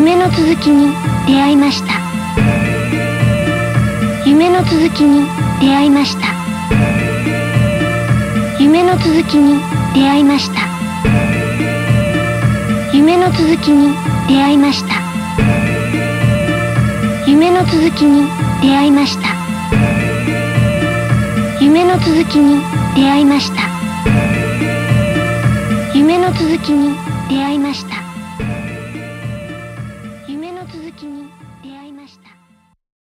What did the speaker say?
夢の続きに出会いました。夢の続きに出会いました。夢の続きに出会いました。夢の続きに出会いました。夢の続きに出会いました。夢の続きに出会いました。夢の続きに出会いました。に出会いました。